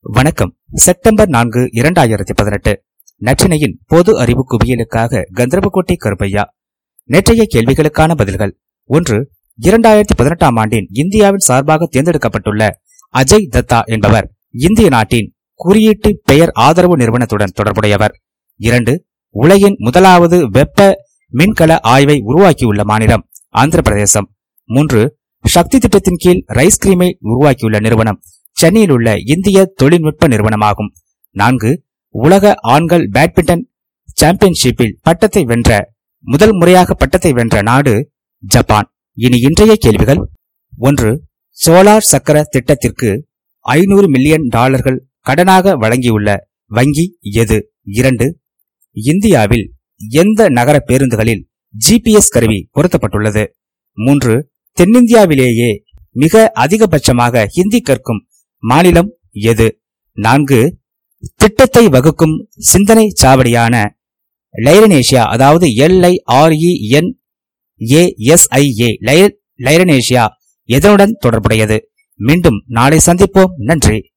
வணக்கம். செப்டம்பர் நான்கு இரண்டாயிரத்தி பதினெட்டு. நற்றினையின் பொது அறிவு குவியலுக்காக கந்தர்வக்கோட்டை கருப்பையா. நேற்றைய கேள்விகளுக்கான பதில்கள். ஒன்று இரண்டாயிரத்தி பதினெட்டாம் ஆண்டின் இந்தியாவின் சார்பாக தேர்ந்தெடுக்கப்பட்டுள்ள அஜய் தத்தா என்பவர் இந்திய நாட்டின் குறியீட்டு பெயர் ஆதரவு நிறுவனத்துடன் தொடர்புடையவர். இரண்டு உலகின் முதலாவது வெப்ப மின்கல ஆய்வை உருவாக்கியுள்ள மாநிலம் ஆந்திர பிரதேசம் மூன்று சக்தி திட்டத்தின் கீழ் ரைஸ் கிரீமை உருவாக்கியுள்ள நிறுவனம் சென்னையில் உள்ள இந்திய தொழில்நுட்ப நிறுவனமாகும். நான்கு உலக ஆண்கள் பேட்மிண்டன் சாம்பியன்ஷிப்பில் பட்டத்தை வென்ற முதல் முறையாக பட்டத்தை வென்ற நாடு ஜப்பான். இனி இன்றைய கேள்விகள். ஒன்று சோலார் சக்கர திட்டத்திற்கு ஐநூறு மில்லியன் டாலர்கள் கடனாக வழங்கியுள்ள வங்கி எது? இரண்டு இந்தியாவில் எந்த நகர பேருந்துகளில் ஜிபிஎஸ் கருவி பொருத்தப்பட்டுள்ளது? மூன்று தென்னிந்தியாவிலேயே மிக அதிகபட்சமாக ஹிந்தி கற்கும் மாநிலம் எது? நான்கு திட்டத்தை வகுக்கும் சிந்தனை சாவடியான லைரனேஷியா அதாவது எல்ஐஆர்இஎன் ஏஎஸ்ஐஏ லைரனேஷியா எதனுடன் தொடர்புடையது? மீண்டும் நாளை சந்திப்போம். நன்றி.